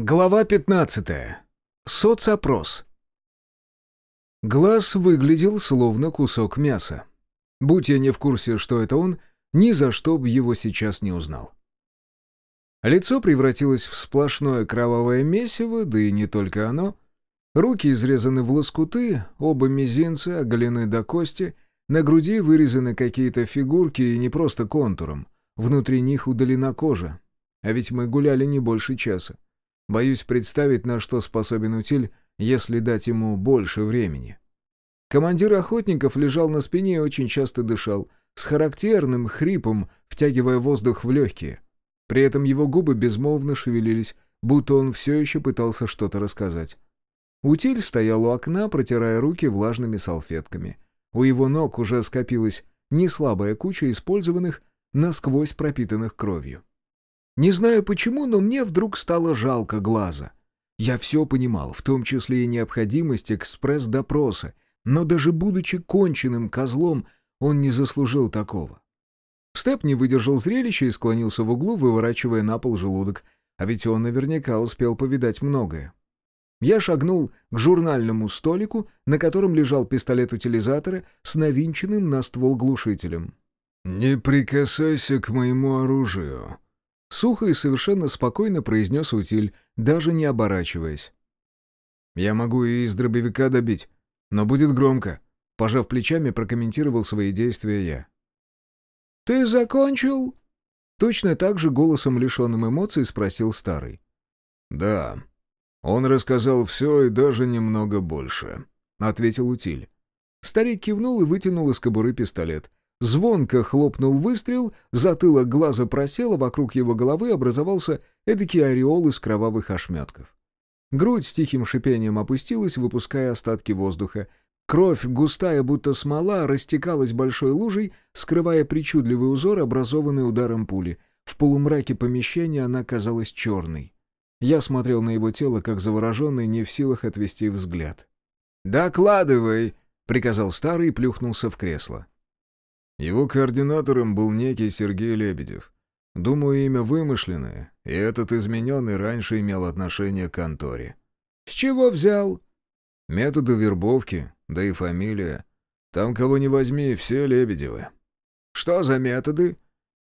Глава 15. Соцопрос. Глаз выглядел словно кусок мяса. Будь я не в курсе, что это он, ни за что бы его сейчас не узнал. Лицо превратилось в сплошное кровавое месиво, да и не только оно. Руки изрезаны в лоскуты, оба мизинца оголены до кости, на груди вырезаны какие-то фигурки и не просто контуром. Внутри них удалена кожа. А ведь мы гуляли не больше часа. Боюсь представить, на что способен утиль, если дать ему больше времени. Командир охотников лежал на спине и очень часто дышал, с характерным хрипом, втягивая воздух в легкие. При этом его губы безмолвно шевелились, будто он все еще пытался что-то рассказать. Утиль стоял у окна, протирая руки влажными салфетками. У его ног уже скопилась неслабая куча использованных, насквозь пропитанных кровью. Не знаю почему, но мне вдруг стало жалко глаза. Я все понимал, в том числе и необходимость экспресс-допроса, но даже будучи конченным козлом, он не заслужил такого. Степ не выдержал зрелища и склонился в углу, выворачивая на пол желудок, а ведь он наверняка успел повидать многое. Я шагнул к журнальному столику, на котором лежал пистолет утилизатора с навинченным на ствол глушителем. «Не прикасайся к моему оружию», Сухо и совершенно спокойно произнес утиль, даже не оборачиваясь. «Я могу и из дробовика добить, но будет громко», — пожав плечами, прокомментировал свои действия я. «Ты закончил?» Точно так же голосом, лишенным эмоций, спросил старый. «Да. Он рассказал все и даже немного больше», — ответил утиль. Старик кивнул и вытянул из кобуры пистолет. Звонко хлопнул выстрел, затылок глаза просел, а вокруг его головы образовался эдакий ореол из кровавых ошметков. Грудь с тихим шипением опустилась, выпуская остатки воздуха. Кровь, густая, будто смола, растекалась большой лужей, скрывая причудливый узор, образованный ударом пули. В полумраке помещения она казалась черной. Я смотрел на его тело, как завороженный, не в силах отвести взгляд. «Докладывай!» — приказал старый и плюхнулся в кресло. Его координатором был некий Сергей Лебедев. Думаю, имя вымышленное, и этот измененный раньше имел отношение к конторе. «С чего взял?» «Методы вербовки, да и фамилия. Там кого не возьми, все Лебедевы». «Что за методы?»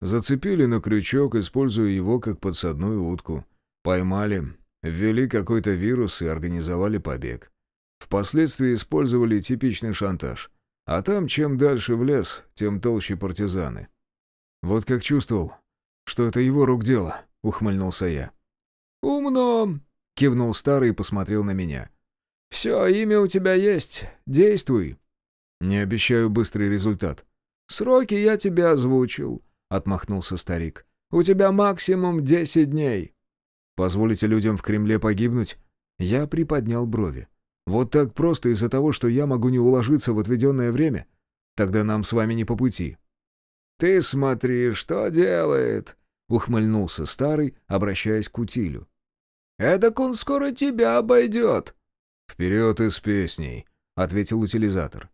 Зацепили на крючок, используя его как подсадную утку. Поймали, ввели какой-то вирус и организовали побег. Впоследствии использовали типичный шантаж. А там, чем дальше в лес, тем толще партизаны. Вот как чувствовал, что это его рук дело, ухмыльнулся я. «Умно!» — кивнул старый и посмотрел на меня. «Все, имя у тебя есть. Действуй». «Не обещаю быстрый результат». «Сроки я тебе озвучил», — отмахнулся старик. «У тебя максимум десять дней». «Позволите людям в Кремле погибнуть?» Я приподнял брови. Вот так просто из-за того, что я могу не уложиться в отведенное время? Тогда нам с вами не по пути». «Ты смотри, что делает!» — ухмыльнулся старый, обращаясь к утилю. «Эдак он скоро тебя обойдет!» «Вперед из песней!» — ответил утилизатор.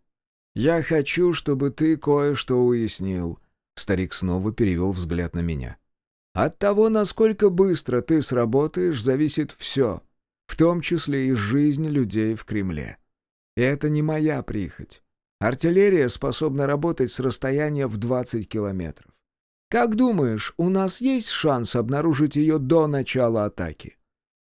«Я хочу, чтобы ты кое-что уяснил». Старик снова перевел взгляд на меня. «От того, насколько быстро ты сработаешь, зависит все в том числе и жизнь людей в Кремле. И это не моя прихоть. Артиллерия способна работать с расстояния в 20 километров. Как думаешь, у нас есть шанс обнаружить ее до начала атаки?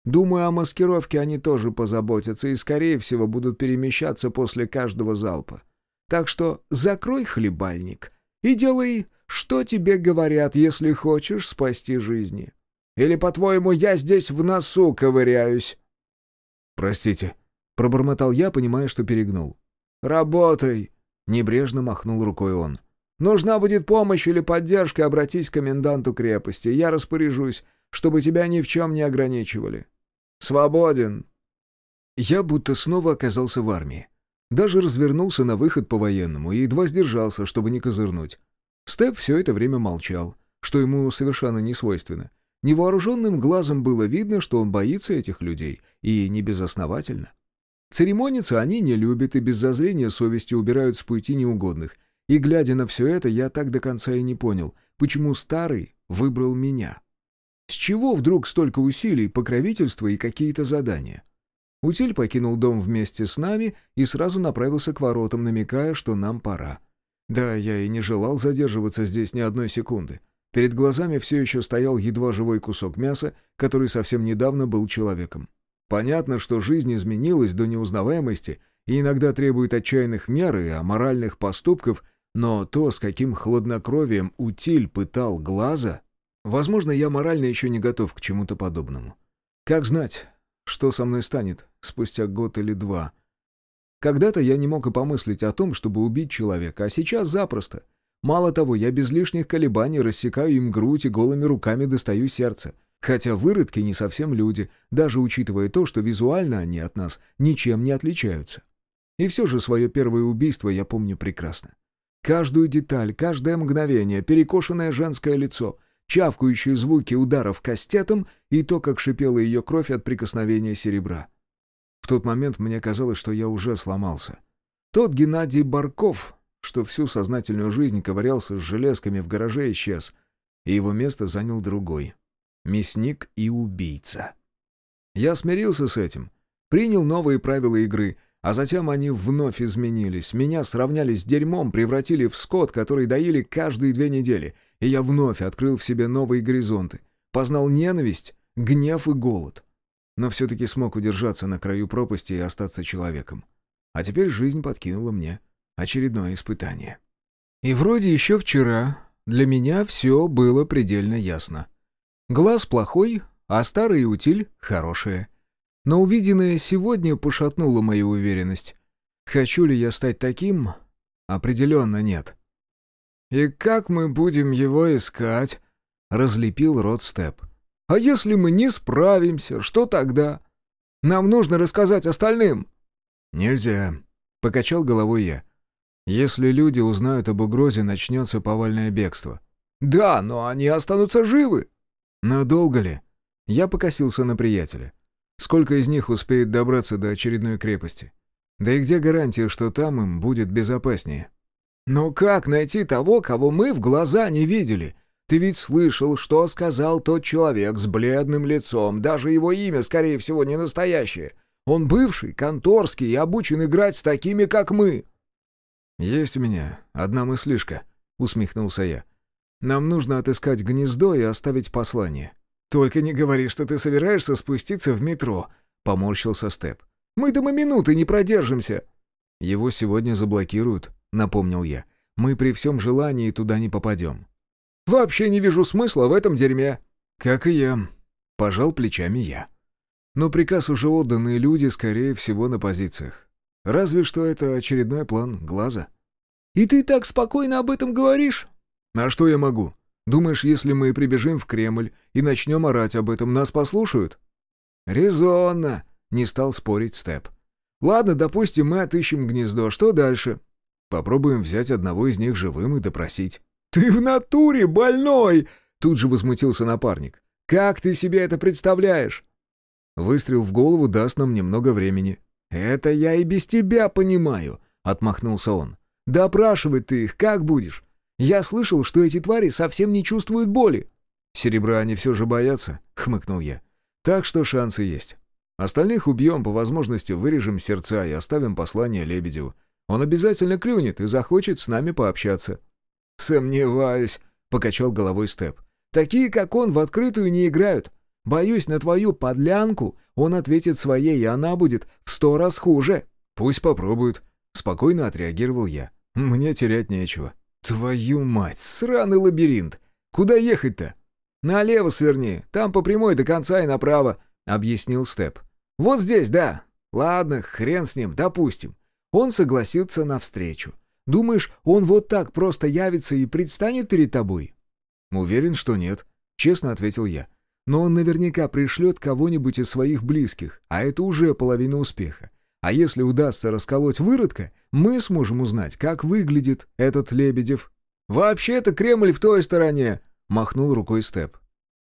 Думаю, о маскировке они тоже позаботятся и, скорее всего, будут перемещаться после каждого залпа. Так что закрой хлебальник и делай, что тебе говорят, если хочешь спасти жизни. Или, по-твоему, я здесь в носу ковыряюсь?» «Простите», — пробормотал я, понимая, что перегнул. «Работай!» — небрежно махнул рукой он. «Нужна будет помощь или поддержка, обратись к коменданту крепости. Я распоряжусь, чтобы тебя ни в чем не ограничивали. Свободен!» Я будто снова оказался в армии. Даже развернулся на выход по-военному и едва сдержался, чтобы не козырнуть. Степ все это время молчал, что ему совершенно не свойственно. Невооруженным глазом было видно, что он боится этих людей, и не безосновательно. Церемониться они не любят и без зазрения совести убирают с пути неугодных. И, глядя на все это, я так до конца и не понял, почему старый выбрал меня. С чего вдруг столько усилий, покровительства и какие-то задания? Утиль покинул дом вместе с нами и сразу направился к воротам, намекая, что нам пора. Да, я и не желал задерживаться здесь ни одной секунды. Перед глазами все еще стоял едва живой кусок мяса, который совсем недавно был человеком. Понятно, что жизнь изменилась до неузнаваемости и иногда требует отчаянных мер и аморальных поступков, но то, с каким хладнокровием утиль пытал глаза... Возможно, я морально еще не готов к чему-то подобному. Как знать, что со мной станет спустя год или два. Когда-то я не мог и помыслить о том, чтобы убить человека, а сейчас запросто. Мало того, я без лишних колебаний рассекаю им грудь и голыми руками достаю сердце. Хотя выродки не совсем люди, даже учитывая то, что визуально они от нас ничем не отличаются. И все же свое первое убийство я помню прекрасно. Каждую деталь, каждое мгновение, перекошенное женское лицо — чавкающие звуки ударов кастетом и то, как шипела ее кровь от прикосновения серебра. В тот момент мне казалось, что я уже сломался. Тот Геннадий Барков, что всю сознательную жизнь ковырялся с железками в гараже, исчез, и его место занял другой — мясник и убийца. Я смирился с этим, принял новые правила игры — а затем они вновь изменились. Меня сравняли с дерьмом, превратили в скот, который доили каждые две недели. И я вновь открыл в себе новые горизонты. Познал ненависть, гнев и голод. Но все-таки смог удержаться на краю пропасти и остаться человеком. А теперь жизнь подкинула мне очередное испытание. И вроде еще вчера для меня все было предельно ясно. Глаз плохой, а старый утиль хорошая. Но увиденное сегодня пошатнуло мою уверенность. Хочу ли я стать таким? Определенно нет. «И как мы будем его искать?» — разлепил рот Степ. «А если мы не справимся, что тогда? Нам нужно рассказать остальным». «Нельзя», — покачал головой я. «Если люди узнают об угрозе, начнется повальное бегство». «Да, но они останутся живы». «Но долго ли?» Я покосился на приятеля. Сколько из них успеет добраться до очередной крепости? Да и где гарантия, что там им будет безопаснее? Но как найти того, кого мы в глаза не видели? Ты ведь слышал, что сказал тот человек с бледным лицом. Даже его имя, скорее всего, не настоящее. Он бывший, конторский и обучен играть с такими, как мы. «Есть у меня одна мыслишка», — усмехнулся я. «Нам нужно отыскать гнездо и оставить послание. «Только не говори, что ты собираешься спуститься в метро», — поморщился Степ. «Мы дома минуты не продержимся». «Его сегодня заблокируют», — напомнил я. «Мы при всем желании туда не попадем». «Вообще не вижу смысла в этом дерьме». «Как и я», — пожал плечами я. «Но приказ уже отдан, и люди, скорее всего, на позициях. Разве что это очередной план глаза». «И ты так спокойно об этом говоришь?» «А что я могу? Думаешь, если мы прибежим в Кремль и начнем орать об этом, нас послушают?» «Резонно!» — не стал спорить Степ. «Ладно, допустим, мы отыщем гнездо. Что дальше?» «Попробуем взять одного из них живым и допросить». «Ты в натуре больной!» — тут же возмутился напарник. «Как ты себе это представляешь?» «Выстрел в голову даст нам немного времени». «Это я и без тебя понимаю», — отмахнулся он. «Допрашивать ты их как будешь? Я слышал, что эти твари совсем не чувствуют боли». «Серебра они все же боятся», — хмыкнул я. «Так что шансы есть. Остальных убьем, по возможности вырежем сердца и оставим послание Лебедеву. Он обязательно клюнет и захочет с нами пообщаться». «Сомневаюсь», — покачал головой Степ. «Такие, как он, в открытую не играют. Боюсь, на твою подлянку он ответит своей, и она будет в сто раз хуже». «Пусть попробует», — спокойно отреагировал я. «Мне терять нечего». «Твою мать, сраный лабиринт! Куда ехать-то?» «Налево сверни, там по прямой до конца и направо», — объяснил Степ. «Вот здесь, да. Ладно, хрен с ним, допустим. Он согласился навстречу. Думаешь, он вот так просто явится и предстанет перед тобой?» «Уверен, что нет», — честно ответил я. «Но он наверняка пришлет кого-нибудь из своих близких, а это уже половина успеха. А если удастся расколоть выродка, мы сможем узнать, как выглядит этот Лебедев. «Вообще-то Кремль в той стороне!» — махнул рукой Степ.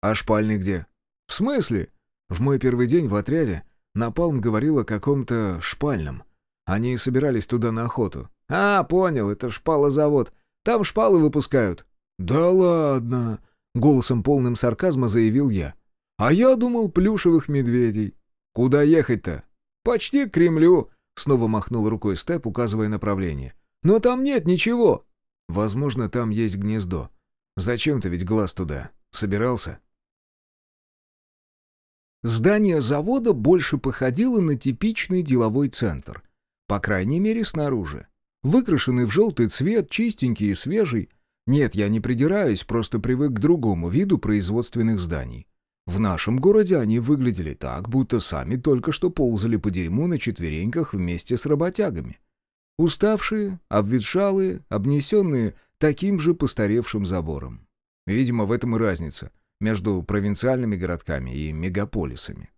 «А шпальный где?» «В смысле?» В мой первый день в отряде Напалм говорил о каком-то шпальном. Они собирались туда на охоту. «А, понял, это шпалозавод. Там шпалы выпускают». «Да ладно!» — Голосом полным сарказма заявил я. «А я думал, плюшевых медведей. Куда ехать-то?» «Почти к Кремлю», — снова махнул рукой Степ, указывая направление. «Но там нет ничего». «Возможно, там есть гнездо. Зачем ты ведь глаз туда? Собирался?» Здание завода больше походило на типичный деловой центр. По крайней мере, снаружи. Выкрашенный в желтый цвет, чистенький и свежий. Нет, я не придираюсь, просто привык к другому виду производственных зданий. В нашем городе они выглядели так, будто сами только что ползали по дерьму на четвереньках вместе с работягами. Уставшие, обветшалые, обнесенные таким же постаревшим забором. Видимо, в этом и разница между провинциальными городками и мегаполисами.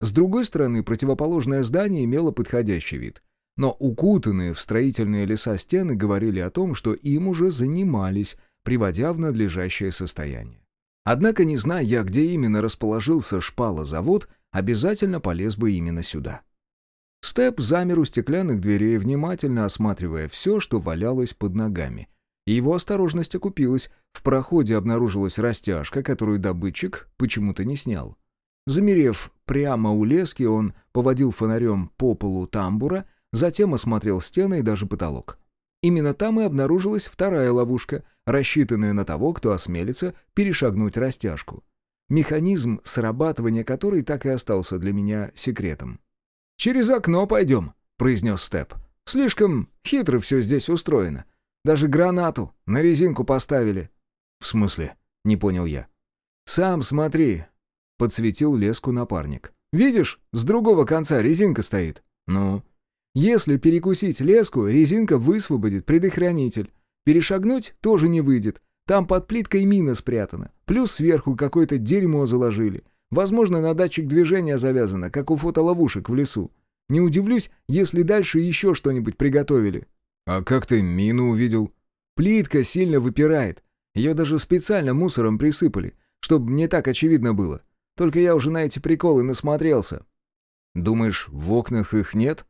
С другой стороны, противоположное здание имело подходящий вид. Но укутанные в строительные леса стены говорили о том, что им уже занимались, приводя в надлежащее состояние. Однако, не зная где именно расположился шпалозавод, обязательно полез бы именно сюда. Степ замер у стеклянных дверей, внимательно осматривая все, что валялось под ногами. Его осторожность окупилась. В проходе обнаружилась растяжка, которую добытчик почему-то не снял. Замерев прямо у лески, он поводил фонарем по полу тамбура, затем осмотрел стены и даже потолок. Именно там и обнаружилась вторая ловушка, рассчитанная на того, кто осмелится перешагнуть растяжку. Механизм срабатывания которой так и остался для меня секретом. «Через окно пойдем», — произнес Степ. «Слишком хитро все здесь устроено. Даже гранату на резинку поставили». «В смысле?» — не понял я. «Сам смотри», — подсветил леску напарник. «Видишь, с другого конца резинка стоит». «Ну?» Если перекусить леску, резинка высвободит предохранитель. Перешагнуть тоже не выйдет. Там под плиткой мина спрятана. Плюс сверху какое-то дерьмо заложили. Возможно, на датчик движения завязано, как у фотоловушек в лесу. Не удивлюсь, если дальше еще что-нибудь приготовили. А как ты мину увидел? Плитка сильно выпирает. Ее даже специально мусором присыпали, чтобы не так очевидно было. Только я уже на эти приколы насмотрелся. Думаешь, в окнах их нет?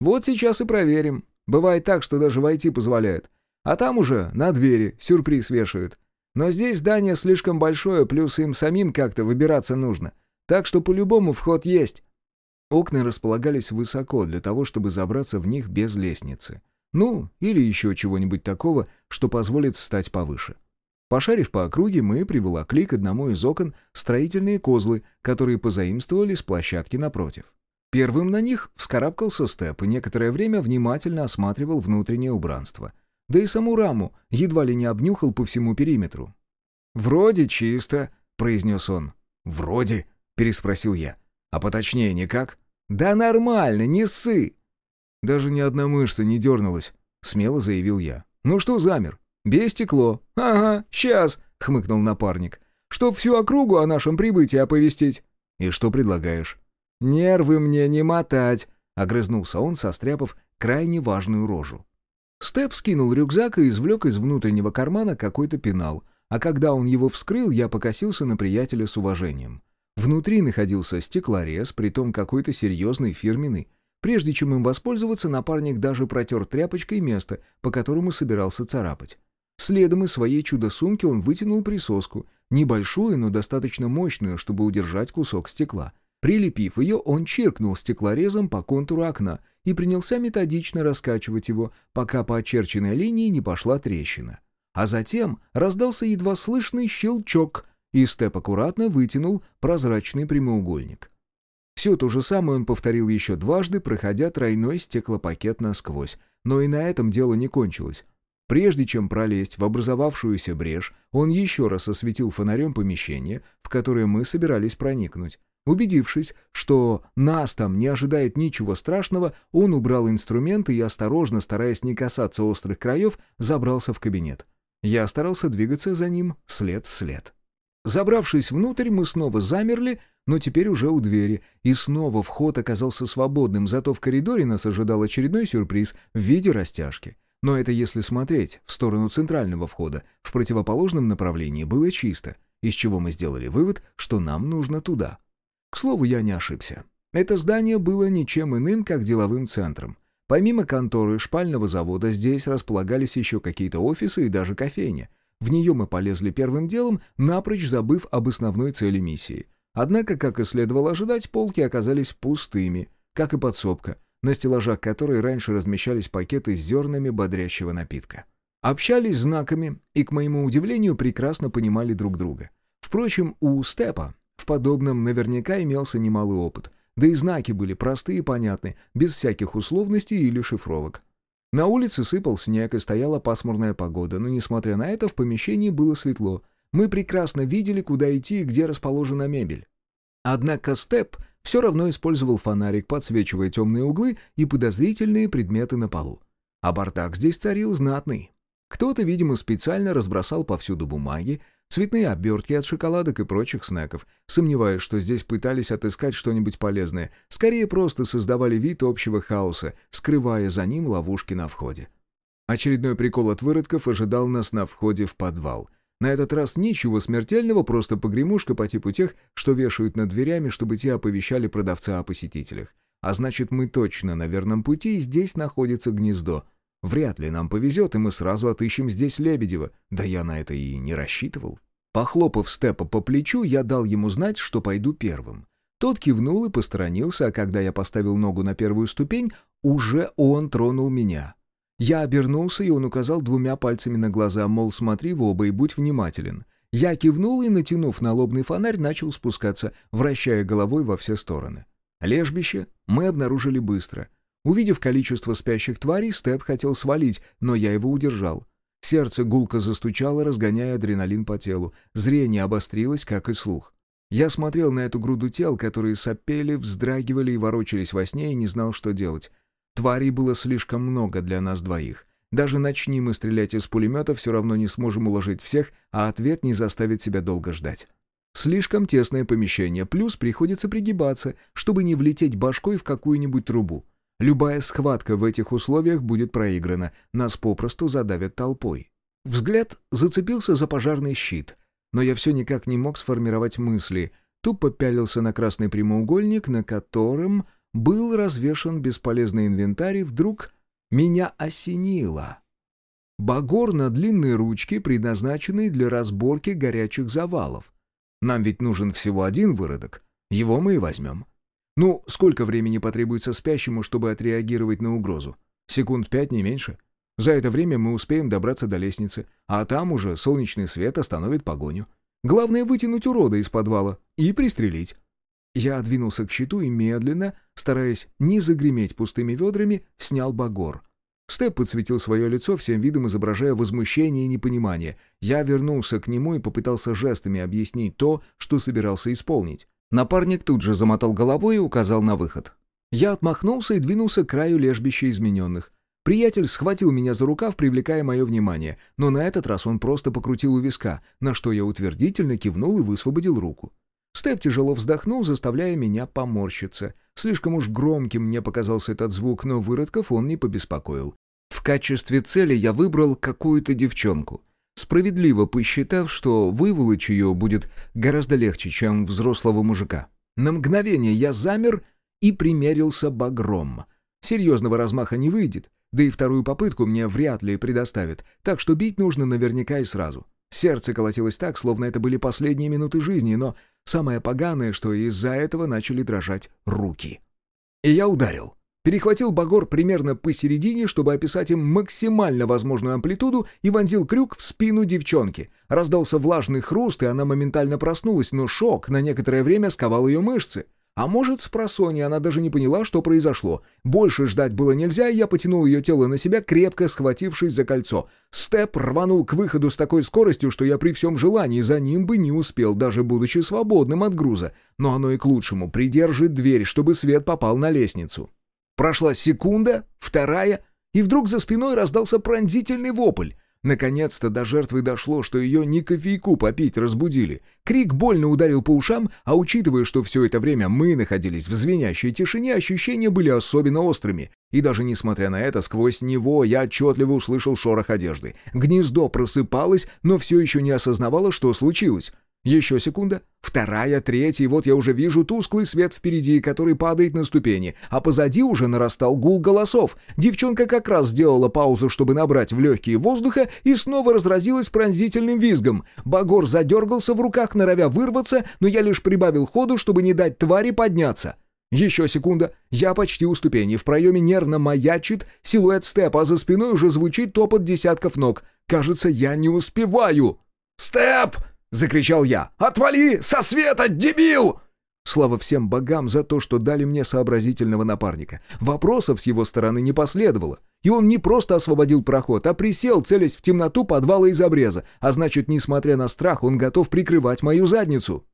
Вот сейчас и проверим. Бывает так, что даже войти позволяют. А там уже на двери сюрприз вешают. Но здесь здание слишком большое, плюс им самим как-то выбираться нужно. Так что по-любому вход есть. Окна располагались высоко для того, чтобы забраться в них без лестницы. Ну, или еще чего-нибудь такого, что позволит встать повыше. Пошарив по округе, мы приволокли к одному из окон строительные козлы, которые позаимствовали с площадки напротив. Первым на них вскарабкался Степ и некоторое время внимательно осматривал внутреннее убранство. Да и саму раму едва ли не обнюхал по всему периметру. «Вроде чисто», — произнес он. «Вроде», — переспросил я. «А поточнее никак?» «Да нормально, не ссы!» «Даже ни одна мышца не дернулась», — смело заявил я. «Ну что замер? Бей стекло». «Ага, сейчас», — хмыкнул напарник. «Чтоб всю округу о нашем прибытии оповестить». «И что предлагаешь?» «Нервы мне не мотать», — огрызнулся он, состряпав крайне важную рожу. Степ скинул рюкзак и извлек из внутреннего кармана какой-то пенал, а когда он его вскрыл, я покосился на приятеля с уважением. Внутри находился стеклорез, притом какой-то серьезный фирменный. Прежде чем им воспользоваться, напарник даже протер тряпочкой место, по которому собирался царапать. Следом из своей чудо-сумки он вытянул присоску, небольшую, но достаточно мощную, чтобы удержать кусок стекла. Прилепив ее, он чиркнул стеклорезом по контуру окна и принялся методично раскачивать его, пока по очерченной линии не пошла трещина. А затем раздался едва слышный щелчок, и Степ аккуратно вытянул прозрачный прямоугольник. Все то же самое он повторил еще дважды, проходя тройной стеклопакет насквозь. Но и на этом дело не кончилось. Прежде чем пролезть в образовавшуюся брешь, он еще раз осветил фонарем помещение, в которое мы собирались проникнуть. Убедившись, что нас там не ожидает ничего страшного, он убрал инструменты и, осторожно, стараясь не касаться острых краев, забрался в кабинет. Я старался двигаться за ним след в след. Забравшись внутрь, мы снова замерли, но теперь уже у двери, и снова вход оказался свободным, зато в коридоре нас ожидал очередной сюрприз в виде растяжки. Но это если смотреть в сторону центрального входа. В противоположном направлении было чисто, из чего мы сделали вывод, что нам нужно туда. К слову, я не ошибся. Это здание было ничем иным, как деловым центром. Помимо конторы шпального завода здесь располагались еще какие-то офисы и даже кофейня. В нее мы полезли первым делом, напрочь забыв об основной цели миссии. Однако, как и следовало ожидать, полки оказались пустыми, как и подсобка, на стеллажах которой раньше размещались пакеты с зернами бодрящего напитка. Общались знаками и, к моему удивлению, прекрасно понимали друг друга. Впрочем, у Степа в подобном наверняка имелся немалый опыт, да и знаки были простые и понятны, без всяких условностей или шифровок. На улице сыпал снег и стояла пасмурная погода, но, несмотря на это, в помещении было светло. Мы прекрасно видели, куда идти и где расположена мебель. Однако Степ все равно использовал фонарик, подсвечивая темные углы и подозрительные предметы на полу. А бардак здесь царил знатный. Кто-то, видимо, специально разбросал повсюду бумаги, цветные обертки от шоколадок и прочих снеков, сомневаясь, что здесь пытались отыскать что-нибудь полезное, скорее просто создавали вид общего хаоса, скрывая за ним ловушки на входе. Очередной прикол от выродков ожидал нас на входе в подвал. На этот раз ничего смертельного, просто погремушка по типу тех, что вешают над дверями, чтобы те оповещали продавца о посетителях. А значит, мы точно на верном пути, и здесь находится гнездо — Вряд ли нам повезет, и мы сразу отыщем здесь Лебедева. Да я на это и не рассчитывал. Похлопав Степа по плечу, я дал ему знать, что пойду первым. Тот кивнул и посторонился, а когда я поставил ногу на первую ступень, уже он тронул меня. Я обернулся, и он указал двумя пальцами на глаза, мол, смотри в оба и будь внимателен. Я кивнул и, натянув налобный фонарь, начал спускаться, вращая головой во все стороны. Лежбище мы обнаружили быстро — Увидев количество спящих тварей, Степ хотел свалить, но я его удержал. Сердце гулко застучало, разгоняя адреналин по телу. Зрение обострилось, как и слух. Я смотрел на эту груду тел, которые сопели, вздрагивали и ворочались во сне, и не знал, что делать. Тварей было слишком много для нас двоих. Даже начни мы стрелять из пулемета, все равно не сможем уложить всех, а ответ не заставит себя долго ждать. Слишком тесное помещение, плюс приходится пригибаться, чтобы не влететь башкой в какую-нибудь трубу. Любая схватка в этих условиях будет проиграна, нас попросту задавят толпой. Взгляд зацепился за пожарный щит, но я все никак не мог сформировать мысли, тупо пялился на красный прямоугольник, на котором был развешан бесполезный инвентарь, и вдруг меня осенило. Багор на длинной ручке, предназначенный для разборки горячих завалов. Нам ведь нужен всего один выродок, его мы и возьмем. Ну, сколько времени потребуется спящему, чтобы отреагировать на угрозу? Секунд пять, не меньше. За это время мы успеем добраться до лестницы, а там уже солнечный свет остановит погоню. Главное вытянуть урода из подвала и пристрелить. Я двинулся к щиту и медленно, стараясь не загреметь пустыми ведрами, снял багор. Степ подсветил свое лицо, всем видом изображая возмущение и непонимание. Я вернулся к нему и попытался жестами объяснить то, что собирался исполнить. Напарник тут же замотал головой и указал на выход. Я отмахнулся и двинулся к краю лежбища измененных. Приятель схватил меня за рукав, привлекая мое внимание, но на этот раз он просто покрутил у виска, на что я утвердительно кивнул и высвободил руку. Степ тяжело вздохнул, заставляя меня поморщиться. Слишком уж громким мне показался этот звук, но выродков он не побеспокоил. В качестве цели я выбрал какую-то девчонку справедливо посчитав, что выволочь ее будет гораздо легче, чем взрослого мужика. На мгновение я замер и примерился багром. Серьезного размаха не выйдет, да и вторую попытку мне вряд ли предоставят, так что бить нужно наверняка и сразу. Сердце колотилось так, словно это были последние минуты жизни, но самое поганое, что из-за этого начали дрожать руки. И я ударил. Перехватил багор примерно посередине, чтобы описать им максимально возможную амплитуду, и вонзил крюк в спину девчонки. Раздался влажный хруст, и она моментально проснулась, но шок на некоторое время сковал ее мышцы. А может, с просони она даже не поняла, что произошло. Больше ждать было нельзя, и я потянул ее тело на себя, крепко схватившись за кольцо. Степ рванул к выходу с такой скоростью, что я при всем желании за ним бы не успел, даже будучи свободным от груза. Но оно и к лучшему. Придержит дверь, чтобы свет попал на лестницу. Прошла секунда, вторая, и вдруг за спиной раздался пронзительный вопль. Наконец-то до жертвы дошло, что ее не кофейку попить разбудили. Крик больно ударил по ушам, а учитывая, что все это время мы находились в звенящей тишине, ощущения были особенно острыми. И даже несмотря на это, сквозь него я отчетливо услышал шорох одежды. Гнездо просыпалось, но все еще не осознавало, что случилось. Еще секунда, вторая, третья, и вот я уже вижу тусклый свет впереди, который падает на ступени, а позади уже нарастал гул голосов. Девчонка как раз сделала паузу, чтобы набрать в легкие воздуха, и снова разразилась пронзительным визгом. Багор задергался в руках, норовя вырваться, но я лишь прибавил ходу, чтобы не дать твари подняться. Еще секунда, я почти у ступени, в проеме нервно маячит силуэт степа, а за спиной уже звучит топот десятков ног. Кажется, я не успеваю. «Степ!» — закричал я. «Отвали! Со света, дебил!» Слава всем богам за то, что дали мне сообразительного напарника. Вопросов с его стороны не последовало. И он не просто освободил проход, а присел, целясь в темноту подвала из обреза. А значит, несмотря на страх, он готов прикрывать мою задницу.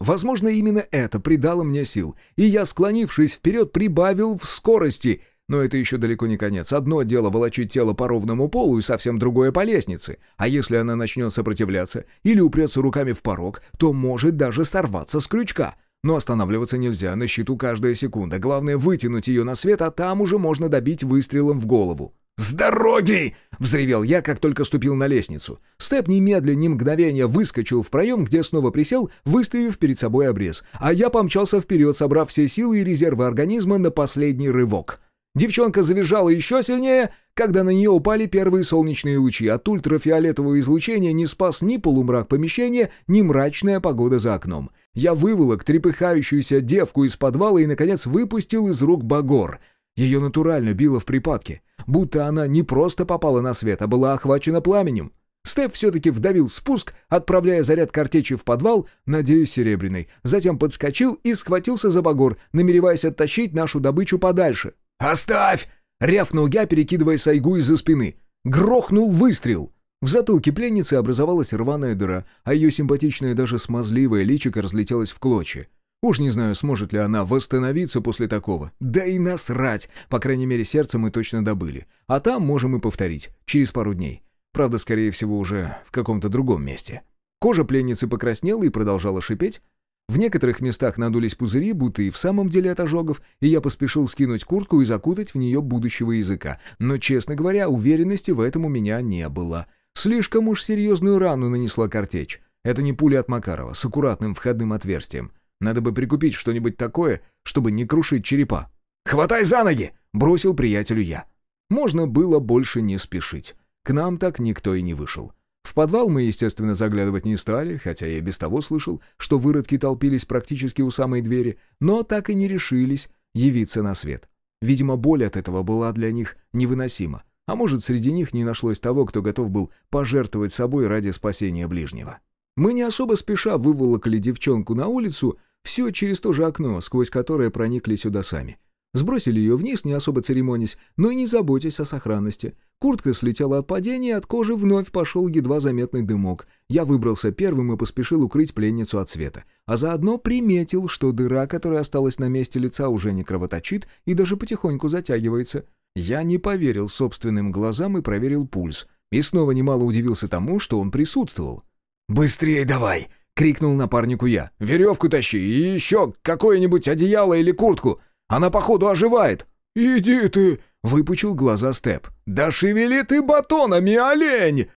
Возможно, именно это придало мне сил, и я, склонившись вперед, прибавил в скорости — но это еще далеко не конец. Одно дело волочить тело по ровному полу и совсем другое по лестнице. А если она начнет сопротивляться или упрется руками в порог, то может даже сорваться с крючка. Но останавливаться нельзя, на счету каждая секунда. Главное вытянуть ее на свет, а там уже можно добить выстрелом в голову. «С дороги!» — взревел я, как только ступил на лестницу. Степ немедленно, ни мгновения выскочил в проем, где снова присел, выставив перед собой обрез. А я помчался вперед, собрав все силы и резервы организма на последний рывок. Девчонка завизжала еще сильнее, когда на нее упали первые солнечные лучи. От ультрафиолетового излучения не спас ни полумрак помещения, ни мрачная погода за окном. Я выволок трепыхающуюся девку из подвала и, наконец, выпустил из рук багор. Ее натурально било в припадке, будто она не просто попала на свет, а была охвачена пламенем. Степ все-таки вдавил спуск, отправляя заряд картечи в подвал, надеюсь, серебряный. Затем подскочил и схватился за багор, намереваясь оттащить нашу добычу подальше. «Оставь!» — рявкнул я, перекидывая сайгу из-за спины. Грохнул выстрел. В затылке пленницы образовалась рваная дыра, а ее симпатичное даже смазливое личико разлетелось в клочья. Уж не знаю, сможет ли она восстановиться после такого. Да и насрать! По крайней мере, сердце мы точно добыли. А там можем и повторить, через пару дней. Правда, скорее всего, уже в каком-то другом месте. Кожа пленницы покраснела и продолжала шипеть, в некоторых местах надулись пузыри, будто и в самом деле от ожогов, и я поспешил скинуть куртку и закутать в нее будущего языка. Но, честно говоря, уверенности в этом у меня не было. Слишком уж серьезную рану нанесла картечь. Это не пуля от Макарова с аккуратным входным отверстием. Надо бы прикупить что-нибудь такое, чтобы не крушить черепа. «Хватай за ноги!» — бросил приятелю я. Можно было больше не спешить. К нам так никто и не вышел. В подвал мы, естественно, заглядывать не стали, хотя я без того слышал, что выродки толпились практически у самой двери, но так и не решились явиться на свет. Видимо, боль от этого была для них невыносима. А может, среди них не нашлось того, кто готов был пожертвовать собой ради спасения ближнего. Мы не особо спеша выволокли девчонку на улицу, все через то же окно, сквозь которое проникли сюда сами. Сбросили ее вниз, не особо церемонясь, но и не заботясь о сохранности. Куртка слетела от падения, от кожи вновь пошел едва заметный дымок. Я выбрался первым и поспешил укрыть пленницу от света. А заодно приметил, что дыра, которая осталась на месте лица, уже не кровоточит и даже потихоньку затягивается. Я не поверил собственным глазам и проверил пульс. И снова немало удивился тому, что он присутствовал. «Быстрее давай!» — крикнул напарнику я. «Веревку тащи и еще какое-нибудь одеяло или куртку. Она, походу, оживает!» «Иди ты!» — выпучил глаза Степ. «Да шевели ты батонами, олень!»